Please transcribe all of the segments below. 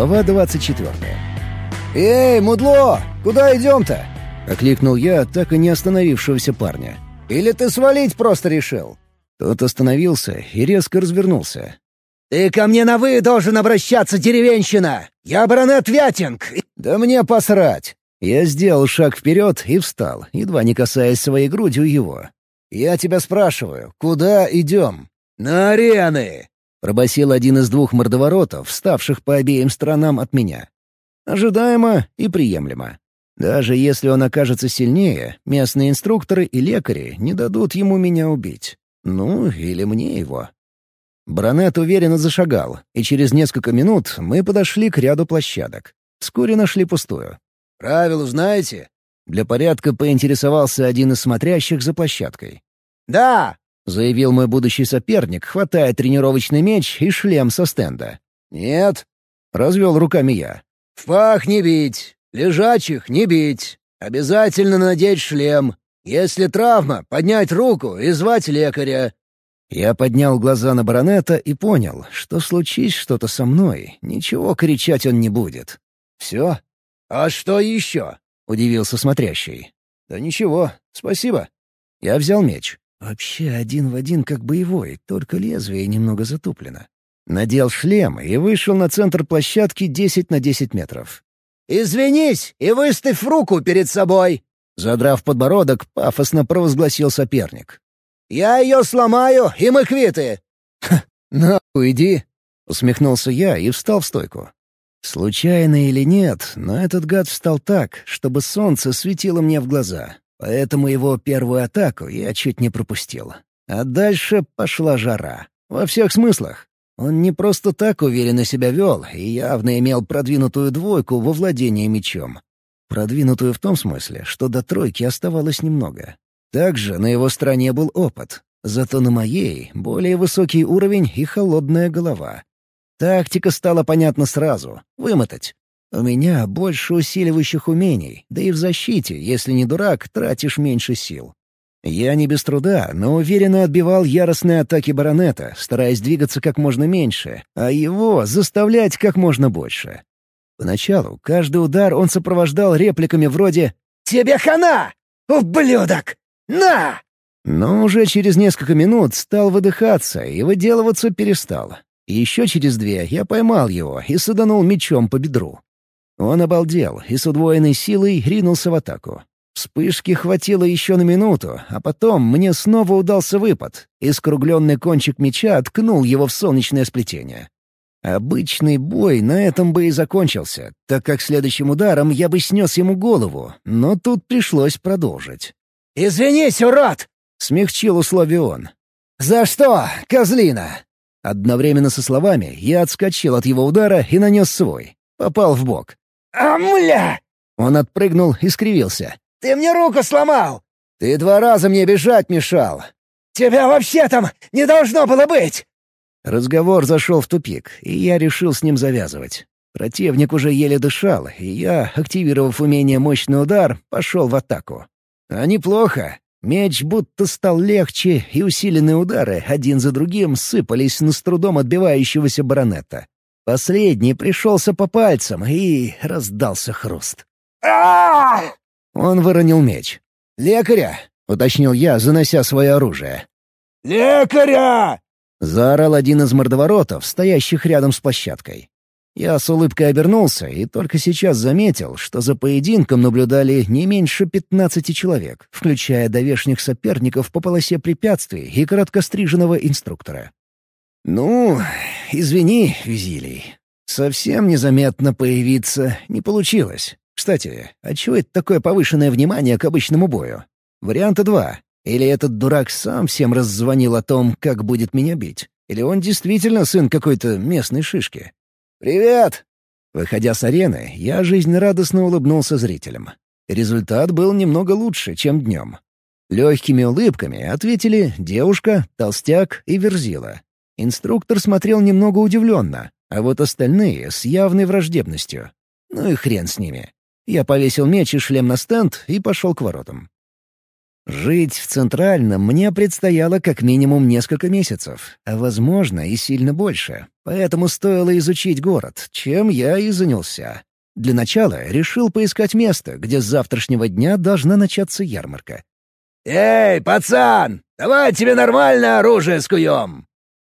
Глава 24. «Эй, мудло! Куда идем-то?» — окликнул я так и не остановившегося парня. «Или ты свалить просто решил?» Тот остановился и резко развернулся. «Ты ко мне на «вы» должен обращаться, деревенщина! Я баронет Вятинг!» «Да мне посрать!» Я сделал шаг вперед и встал, едва не касаясь своей грудью его. «Я тебя спрашиваю, куда идем?» «На арены!» — пробасил один из двух мордоворотов, вставших по обеим сторонам от меня. Ожидаемо и приемлемо. Даже если он окажется сильнее, местные инструкторы и лекари не дадут ему меня убить. Ну, или мне его. Бронет уверенно зашагал, и через несколько минут мы подошли к ряду площадок. Вскоре нашли пустую. «Правила знаете?» Для порядка поинтересовался один из смотрящих за площадкой. «Да!» — заявил мой будущий соперник, хватая тренировочный меч и шлем со стенда. «Нет», — развел руками я. «В пах не бить, лежачих не бить. Обязательно надеть шлем. Если травма, поднять руку и звать лекаря». Я поднял глаза на баронета и понял, что случись что-то со мной, ничего кричать он не будет. «Все?» «А что еще?» — удивился смотрящий. «Да ничего, спасибо». Я взял меч. Вообще один в один как боевой, только лезвие немного затуплено. Надел шлем и вышел на центр площадки 10 на 10 метров. «Извинись и выставь руку перед собой!» Задрав подбородок, пафосно провозгласил соперник. «Я ее сломаю, и мы квиты!» «Ха, нахуй иди!» — усмехнулся я и встал в стойку. Случайно или нет, но этот гад встал так, чтобы солнце светило мне в глаза, Поэтому его первую атаку я чуть не пропустил. А дальше пошла жара. Во всех смыслах. Он не просто так уверенно себя вел и явно имел продвинутую двойку во владении мечом. Продвинутую в том смысле, что до тройки оставалось немного. Также на его стороне был опыт, зато на моей — более высокий уровень и холодная голова. Тактика стала понятна сразу — вымотать. У меня больше усиливающих умений, да и в защите, если не дурак, тратишь меньше сил. Я не без труда, но уверенно отбивал яростные атаки баронета, стараясь двигаться как можно меньше, а его заставлять как можно больше. Поначалу каждый удар он сопровождал репликами вроде «Тебе хана! Ублюдок! На!» Но уже через несколько минут стал выдыхаться и выделываться перестал. Еще через две я поймал его и саданул мечом по бедру. Он обалдел и с удвоенной силой ринулся в атаку. Вспышки хватило еще на минуту, а потом мне снова удался выпад, и скругленный кончик меча ткнул его в солнечное сплетение. Обычный бой на этом бы и закончился, так как следующим ударом я бы снес ему голову, но тут пришлось продолжить. «Извинись, урод!» — смягчил условие он. «За что, козлина?» Одновременно со словами я отскочил от его удара и нанес свой. Попал в бок. «Амля!» Он отпрыгнул и скривился. «Ты мне руку сломал!» «Ты два раза мне бежать мешал!» «Тебя вообще там не должно было быть!» Разговор зашел в тупик, и я решил с ним завязывать. Противник уже еле дышал, и я, активировав умение «Мощный удар», пошел в атаку. А неплохо. Меч будто стал легче, и усиленные удары один за другим сыпались на с трудом отбивающегося баронета. Последний пришелся по пальцам, и раздался хруст. Он выронил меч. «Лекаря!» — уточнил я, занося свое оружие. «Лекаря!» — заорал один из мордоворотов, стоящих рядом с площадкой. Я с улыбкой обернулся и только сейчас заметил, что за поединком наблюдали не меньше пятнадцати человек, включая довешних соперников по полосе препятствий и короткостриженного инструктора. «Ну, извини, Визилий. Совсем незаметно появиться не получилось. Кстати, а чего это такое повышенное внимание к обычному бою? Варианта два. Или этот дурак сам всем раззвонил о том, как будет меня бить? Или он действительно сын какой-то местной шишки? «Привет!» Выходя с арены, я жизнерадостно улыбнулся зрителям. Результат был немного лучше, чем днем. Легкими улыбками ответили девушка, толстяк и верзила. Инструктор смотрел немного удивленно, а вот остальные — с явной враждебностью. Ну и хрен с ними. Я повесил меч и шлем на стенд и пошел к воротам. Жить в Центральном мне предстояло как минимум несколько месяцев, а, возможно, и сильно больше. Поэтому стоило изучить город, чем я и занялся. Для начала решил поискать место, где с завтрашнего дня должна начаться ярмарка. «Эй, пацан, давай тебе нормальное оружие скуем!»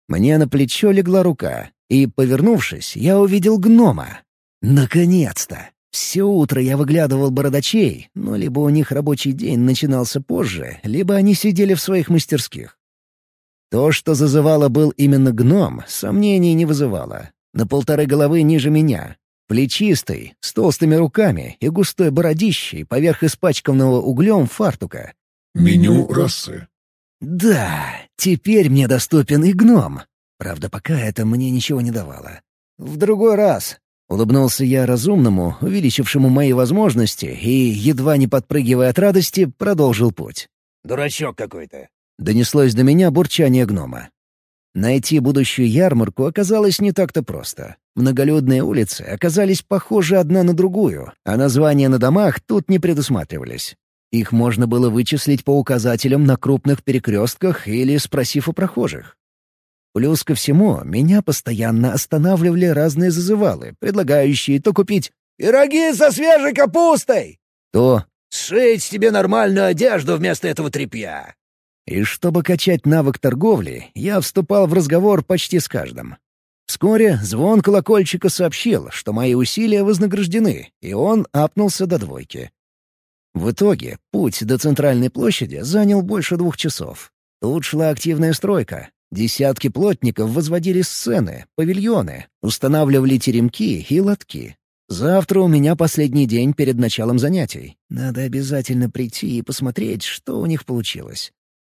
Мне на плечо легла рука, и, повернувшись, я увидел гнома. Наконец-то! Все утро я выглядывал бородачей, но либо у них рабочий день начинался позже, либо они сидели в своих мастерских. То, что зазывало был именно гном, сомнений не вызывало. На полторы головы ниже меня. Плечистый, с толстыми руками и густой бородищей поверх испачканного углем фартука. Меню расы. Да, теперь мне доступен и гном. Правда, пока это мне ничего не давало. В другой раз, Улыбнулся я разумному, увеличившему мои возможности, и, едва не подпрыгивая от радости, продолжил путь. «Дурачок какой-то!» — донеслось до меня бурчание гнома. Найти будущую ярмарку оказалось не так-то просто. Многолюдные улицы оказались похожи одна на другую, а названия на домах тут не предусматривались. Их можно было вычислить по указателям на крупных перекрестках или спросив у прохожих. Плюс ко всему, меня постоянно останавливали разные зазывалы, предлагающие то купить «Пироги со свежей капустой!» то «Сшить тебе нормальную одежду вместо этого тряпья!» И чтобы качать навык торговли, я вступал в разговор почти с каждым. Вскоре звон колокольчика сообщил, что мои усилия вознаграждены, и он апнулся до двойки. В итоге путь до центральной площади занял больше двух часов. Тут шла активная стройка, Десятки плотников возводили сцены, павильоны, устанавливали теремки и лотки. Завтра у меня последний день перед началом занятий. Надо обязательно прийти и посмотреть, что у них получилось.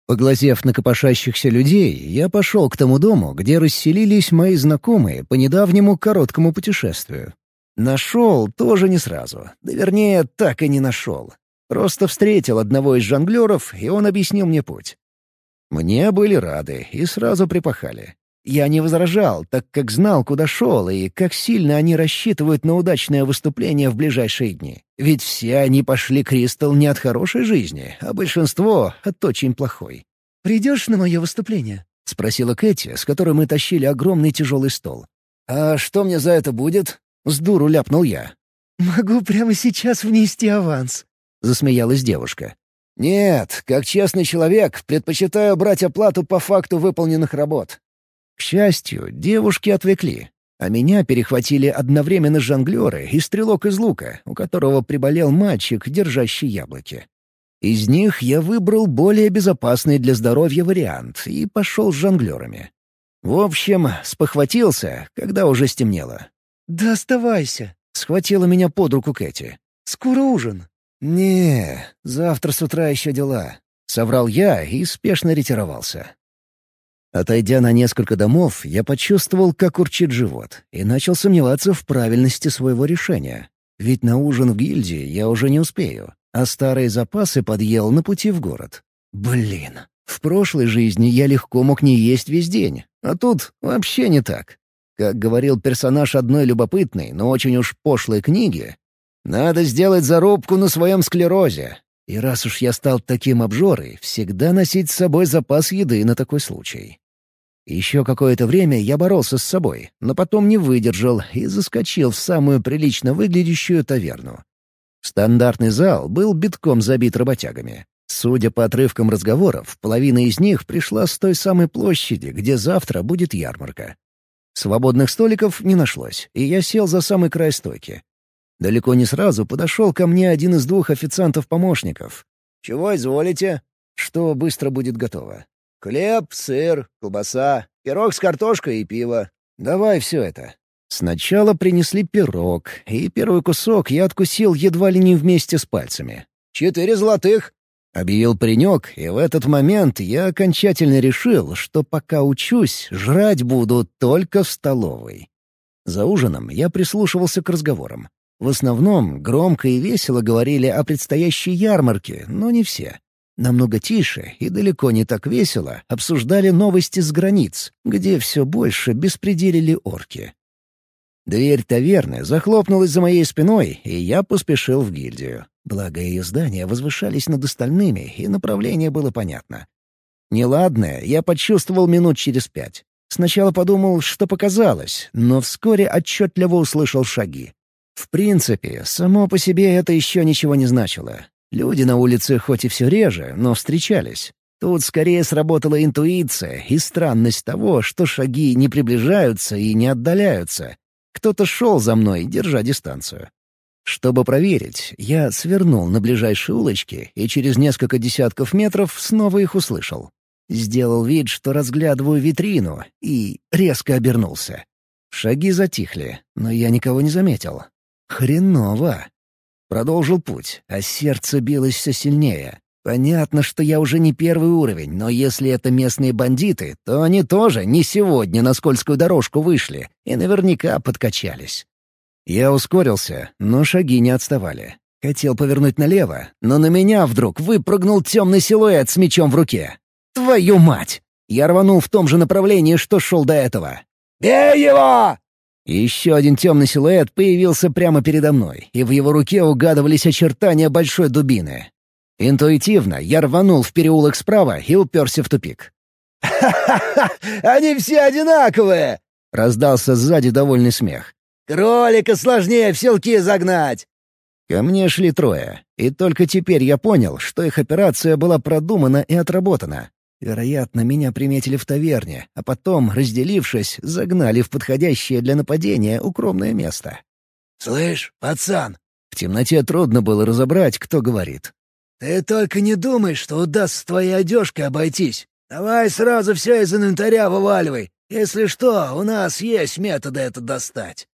Поглазев на копошащихся людей, я пошел к тому дому, где расселились мои знакомые по недавнему короткому путешествию. Нашел тоже не сразу. Да вернее, так и не нашел. Просто встретил одного из жонглеров, и он объяснил мне путь. Мне были рады и сразу припахали. Я не возражал, так как знал, куда шел и как сильно они рассчитывают на удачное выступление в ближайшие дни. Ведь все они пошли Кристал не от хорошей жизни, а большинство — от очень плохой. «Придешь на мое выступление?» — спросила Кэти, с которой мы тащили огромный тяжелый стол. «А что мне за это будет?» — с дуру ляпнул я. «Могу прямо сейчас внести аванс», — засмеялась девушка. «Нет, как честный человек, предпочитаю брать оплату по факту выполненных работ». К счастью, девушки отвлекли, а меня перехватили одновременно жонглеры и стрелок из лука, у которого приболел мальчик, держащий яблоки. Из них я выбрал более безопасный для здоровья вариант и пошел с жонглерами. В общем, спохватился, когда уже стемнело. «Да оставайся», — схватила меня под руку Кэти. «Скоро ужин». «Не, завтра с утра еще дела», — соврал я и спешно ретировался. Отойдя на несколько домов, я почувствовал, как урчит живот, и начал сомневаться в правильности своего решения. Ведь на ужин в гильдии я уже не успею, а старые запасы подъел на пути в город. Блин, в прошлой жизни я легко мог не есть весь день, а тут вообще не так. Как говорил персонаж одной любопытной, но очень уж пошлой книги, надо сделать зарубку на своем склерозе. И раз уж я стал таким обжорой, всегда носить с собой запас еды на такой случай. Еще какое-то время я боролся с собой, но потом не выдержал и заскочил в самую прилично выглядящую таверну. Стандартный зал был битком забит работягами. Судя по отрывкам разговоров, половина из них пришла с той самой площади, где завтра будет ярмарка. Свободных столиков не нашлось, и я сел за самый край стойки. Далеко не сразу подошел ко мне один из двух официантов-помощников. «Чего изволите?» «Что быстро будет готово?» «Хлеб, сыр, колбаса, пирог с картошкой и пиво. Давай все это». Сначала принесли пирог, и первый кусок я откусил едва ли не вместе с пальцами. «Четыре золотых!» — объявил паренек, и в этот момент я окончательно решил, что пока учусь, жрать буду только в столовой. За ужином я прислушивался к разговорам. В основном громко и весело говорили о предстоящей ярмарке, но не все. Намного тише и далеко не так весело обсуждали новости с границ, где все больше беспределили орки. Дверь таверны захлопнулась за моей спиной, и я поспешил в гильдию. Благо, ее здания возвышались над остальными, и направление было понятно. Неладное я почувствовал минут через пять. Сначала подумал, что показалось, но вскоре отчетливо услышал шаги. В принципе, само по себе это еще ничего не значило. Люди на улице хоть и все реже, но встречались. Тут скорее сработала интуиция и странность того, что шаги не приближаются и не отдаляются. Кто-то шел за мной, держа дистанцию. Чтобы проверить, я свернул на ближайшие улочки и через несколько десятков метров снова их услышал. Сделал вид, что разглядываю витрину, и резко обернулся. Шаги затихли, но я никого не заметил. Хреново. Продолжил путь, а сердце билось все сильнее. Понятно, что я уже не первый уровень, но если это местные бандиты, то они тоже не сегодня на скользкую дорожку вышли и наверняка подкачались. Я ускорился, но шаги не отставали. Хотел повернуть налево, но на меня вдруг выпрыгнул темный силуэт с мечом в руке. «Твою мать!» Я рванул в том же направлении, что шел до этого. «Бей его!» Еще один темный силуэт появился прямо передо мной, и в его руке угадывались очертания большой дубины. Интуитивно я рванул в переулок справа и уперся в тупик. «Ха-ха-ха! Они все одинаковые!» — раздался сзади довольный смех. «Кролика сложнее в селки загнать!» Ко мне шли трое, и только теперь я понял, что их операция была продумана и отработана. Вероятно, меня приметили в таверне, а потом, разделившись, загнали в подходящее для нападения укромное место. «Слышь, пацан!» В темноте трудно было разобрать, кто говорит. «Ты только не думай, что удастся твоей одежкой обойтись. Давай сразу все из инвентаря вываливай. Если что, у нас есть методы это достать».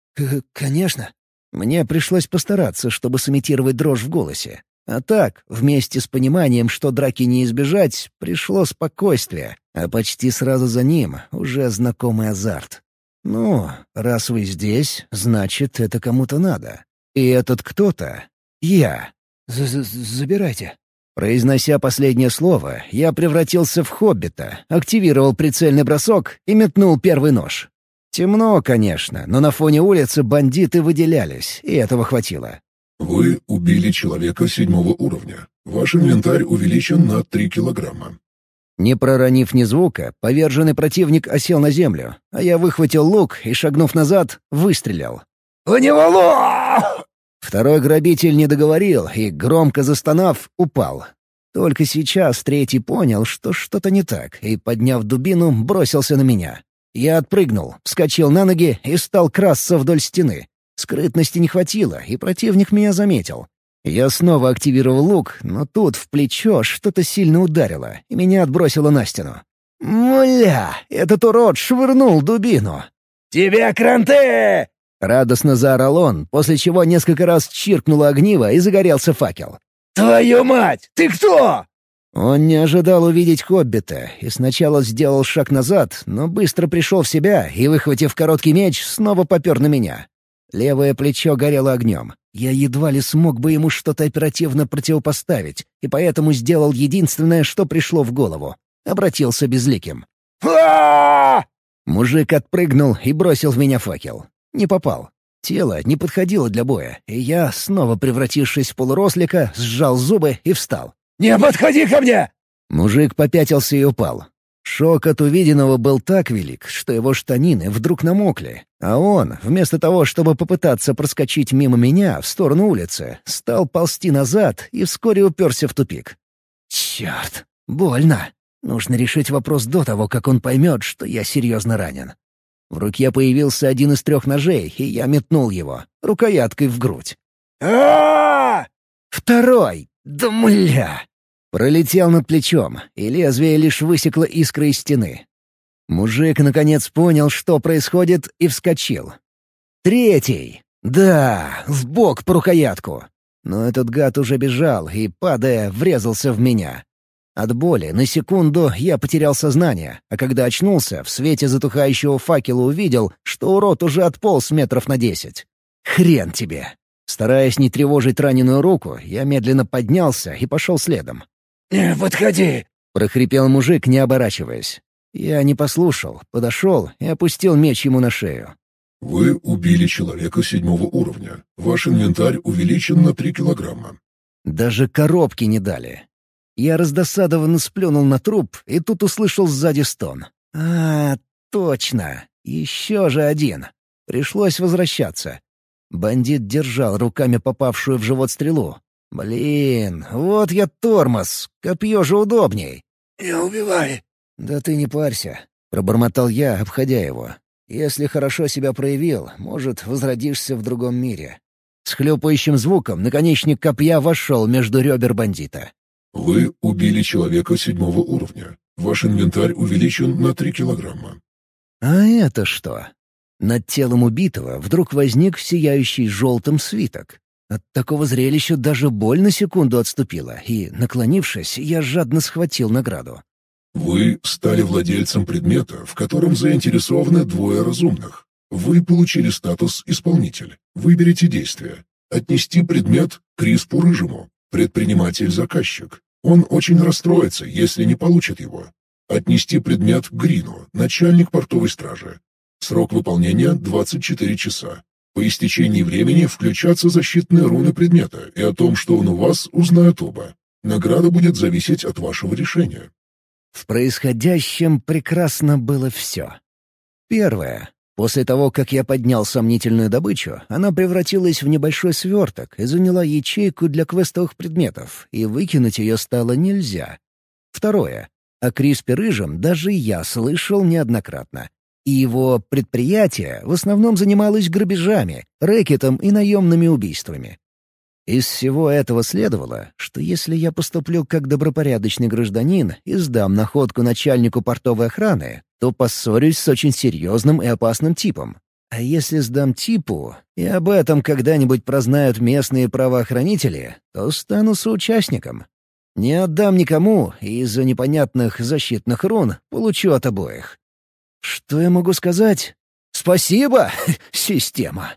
«Конечно». Мне пришлось постараться, чтобы сымитировать дрожь в голосе. А так, вместе с пониманием, что драки не избежать, пришло спокойствие, а почти сразу за ним уже знакомый азарт. «Ну, раз вы здесь, значит, это кому-то надо. И этот кто-то — я. З -з Забирайте». Произнося последнее слово, я превратился в хоббита, активировал прицельный бросок и метнул первый нож. Темно, конечно, но на фоне улицы бандиты выделялись, и этого хватило. Вы убили человека седьмого уровня. Ваш инвентарь увеличен на три килограмма. Не проронив ни звука, поверженный противник осел на землю, а я выхватил лук и, шагнув назад, выстрелил. «У него лук!» Второй грабитель не договорил и, громко застонав, упал. Только сейчас третий понял, что что-то не так, и, подняв дубину, бросился на меня. Я отпрыгнул, вскочил на ноги и стал красться вдоль стены. Скрытности не хватило, и противник меня заметил. Я снова активировал лук, но тут в плечо что-то сильно ударило, и меня отбросило на стену. «Мля! Этот урод швырнул дубину!» «Тебе кранты!» — радостно заорал он, после чего несколько раз чиркнуло огниво и загорелся факел. «Твою мать! Ты кто?» Он не ожидал увидеть хоббита и сначала сделал шаг назад, но быстро пришел в себя и, выхватив короткий меч, снова попер на меня. Левое плечо горело огнем. Я едва ли смог бы ему что-то оперативно противопоставить, и поэтому сделал единственное, что пришло в голову. Обратился безликим. а Мужик отпрыгнул и бросил в меня факел. Не попал. Тело не подходило для боя, и я, снова превратившись в полурослика, сжал зубы и встал. «Не подходи ко мне!» Мужик попятился и упал. Шок от увиденного был так велик, что его штанины вдруг намокли, а он, вместо того, чтобы попытаться проскочить мимо меня в сторону улицы, стал ползти назад и вскоре уперся в тупик. «Черт! Больно! Нужно решить вопрос до того, как он поймет, что я серьезно ранен». В руке появился один из трех ножей, и я метнул его, рукояткой в грудь. а «Второй! Да мля!» Пролетел над плечом, и лезвие лишь высекло искры из стены. Мужик наконец понял, что происходит, и вскочил. Третий! Да, в бок по рукоятку. Но этот гад уже бежал и, падая, врезался в меня. От боли на секунду я потерял сознание, а когда очнулся, в свете затухающего факела увидел, что урод уже отполз метров на десять. Хрен тебе! Стараясь не тревожить раненую руку, я медленно поднялся и пошел следом. «Не подходи!» — прохрипел мужик, не оборачиваясь. Я не послушал, подошел и опустил меч ему на шею. Вы убили человека седьмого уровня. Ваш инвентарь увеличен на три килограмма. Даже коробки не дали. Я раздосадованно сплюнул на труп, и тут услышал сзади стон. «А, точно! Еще же один!» Пришлось возвращаться. Бандит держал руками попавшую в живот стрелу. «Блин, вот я тормоз! Копье же удобней!» «Не убивай!» «Да ты не парься!» — пробормотал я, обходя его. «Если хорошо себя проявил, может, возродишься в другом мире». С хлюпающим звуком наконечник копья вошел между ребер бандита. Вы убили человека седьмого уровня. Ваш инвентарь увеличен на три килограмма. А это что? Над телом убитого вдруг возник сияющий желтым свиток. От такого зрелища даже боль на секунду отступила, и, наклонившись, я жадно схватил награду. Вы стали владельцем предмета, в котором заинтересованы двое разумных. Вы получили статус «Исполнитель». Выберите действие. Отнести предмет Криспу Рыжему, предприниматель-заказчик. Он очень расстроится, если не получит его. Отнести предмет Грину, начальник портовой стражи. Срок выполнения — 24 часа. По истечении времени включатся защитные руны предмета, и о том, что он у вас, узнают оба. Награда будет зависеть от вашего решения. В происходящем прекрасно было все. Первое. После того, как я поднял сомнительную добычу, она превратилась в небольшой сверток и заняла ячейку для квестовых предметов, и выкинуть ее стало нельзя. Второе. О Криспе Рыжем даже я слышал неоднократно и его предприятие в основном занималось грабежами, рэкетом и наемными убийствами. Из всего этого следовало, что если я поступлю как добропорядочный гражданин и сдам находку начальнику портовой охраны, то поссорюсь с очень серьезным и опасным типом. А если сдам типу, и об этом когда-нибудь прознают местные правоохранители, то стану соучастником. Не отдам никому, и из-за непонятных защитных рун получу от обоих. Что я могу сказать? Спасибо, система.